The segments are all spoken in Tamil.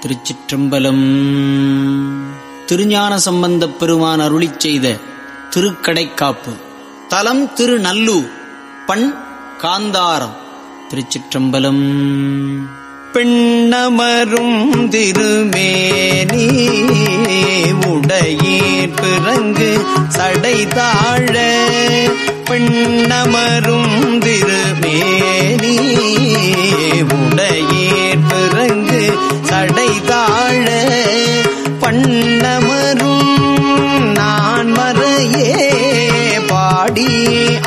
திருச்சிற்றம்பலம். திருஞான சம்பந்தப் பெருமான் அருளி செய்த திருக்கடைக்காப்பு. தலம் திருநல்லூர் பண் காந்தாரம் திருச்சிற்றம்பலம். பெண்ணமரும் திருமேனி உடையீர் பிறங்கு சடை தாழ. பெண்ணமரும் திருமேனி சடை தாழ பண்ணமரும் நான் மறையே பாடி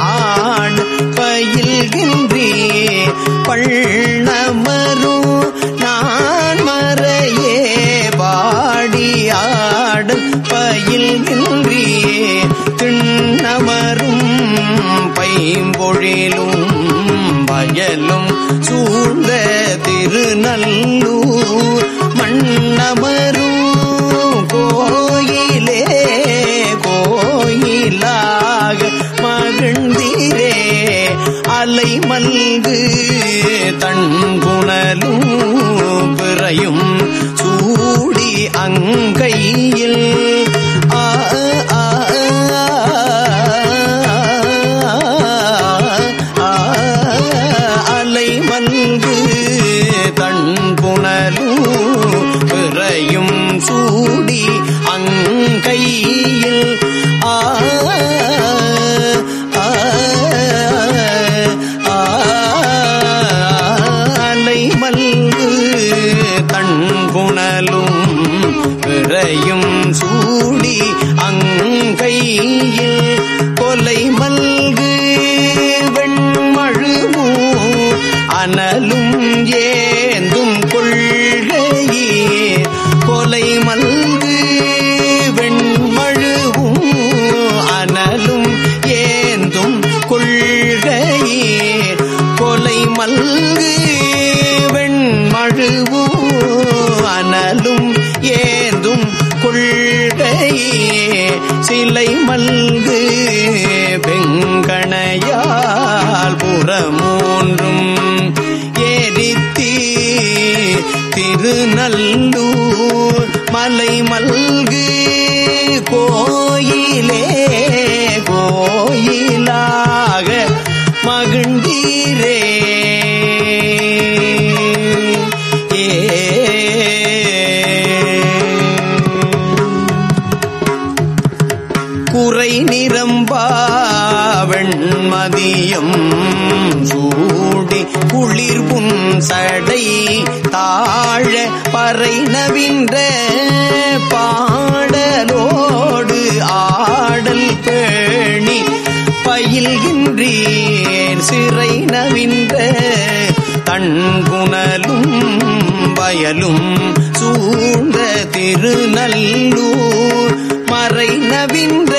ஆண் பயில்கின்றி பள்ளமரும் நான் மறையே பாடி பாடியாடு பயில்கின்றே திண்ணமரும் பைம்பொழிலும் வயலும் சூழ்ந்த திருநல்லூர் மண்ணமரும் பிறையும் சூடி அங்கையில் சிலை மல்கு வெங்கணையால் புறமூன்றும் ஏரித்தி திருநல்லூர் மலை மல்கு கோயிலே கோயிலாக மகிழ்ந்தீரே. பாவெண்மதியம் சூடி குளிர் புன் சடை தாழ பறை நவின்ற பாடலோடு ஆடல் பேணி பயில்கின்றீர் சிறை நவின்ற தன்குணலும் வயலும் சூழ்ந்த திருநல்லூர் மறை நவின்ற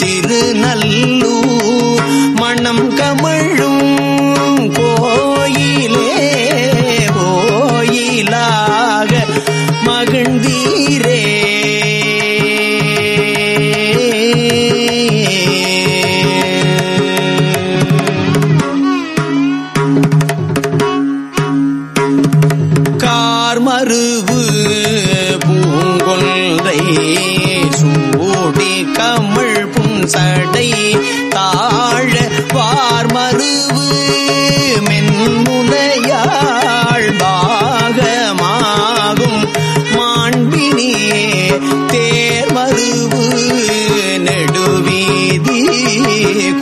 திருநல்லூர் மணம் கமல் மருவு நெடுவீதி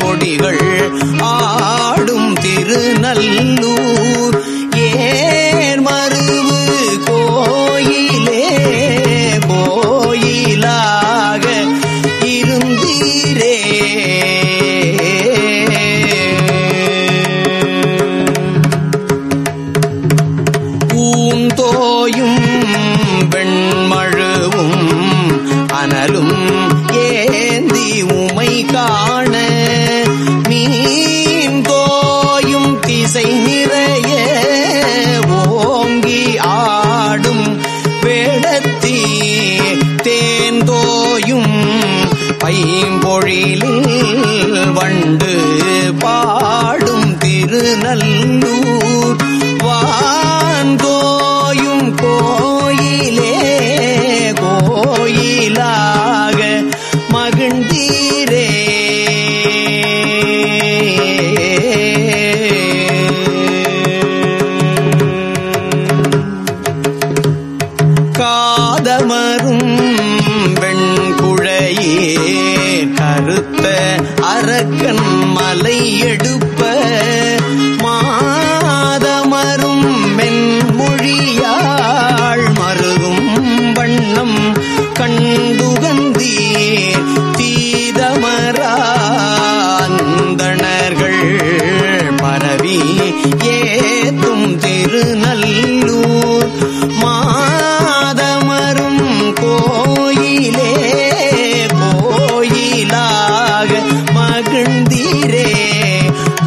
கொடிகள் ஆடும் திருநல்லூர்.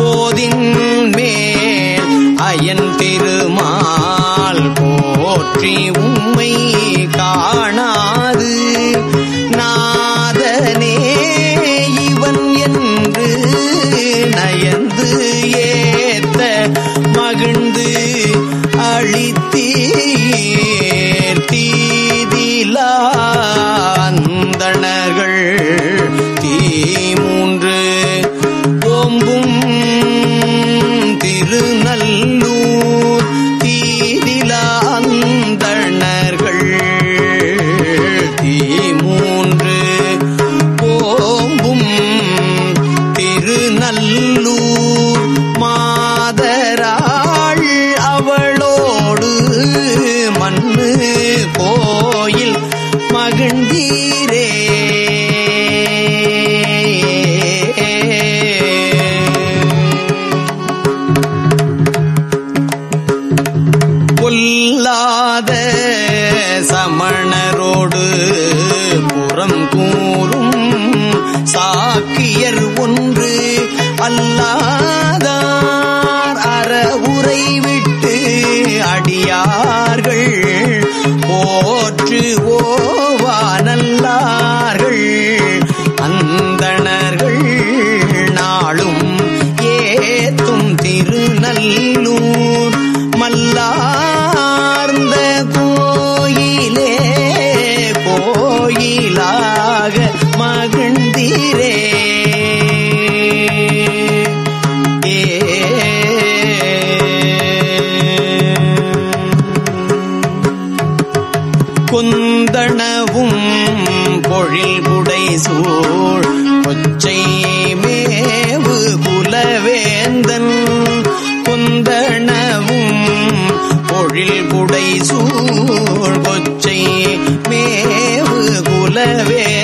போதின் மேல் அயன் திருமால் போற்றி உம்மை காணாது. நாதனே இவன் என்று நயந்து ஏத்த மகிழ்ந்து அழித்தீர் தீமு நல்லூர் மாதராள் அவளோடு மண்ணு கோயில் மகிழ்ந்தீரே. பொல்லாத சமணரோடு புறம் கூறும் சாக்கு அல்லாஹ் சூழ் கொச்சை மேவு குலவே.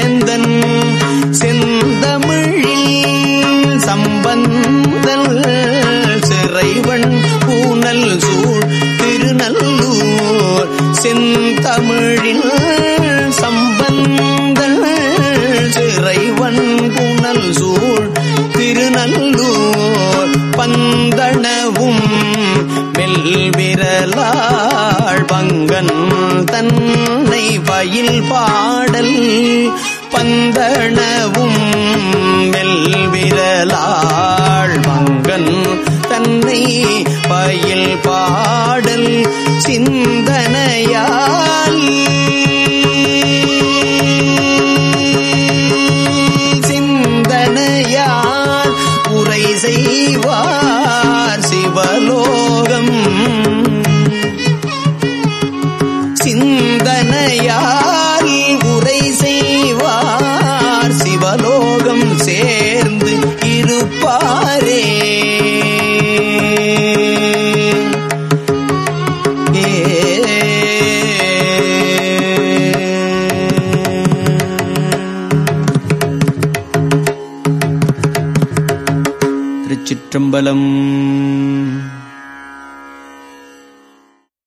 மெல்விரலாள் பங்கன் தன்னை பயில் பாடல் பந்தனவும் மெல் விரலாள் பங்கன் தன்னை பயில் பாடல் சிந்தனையால் திருச்சிற்றம்பலம்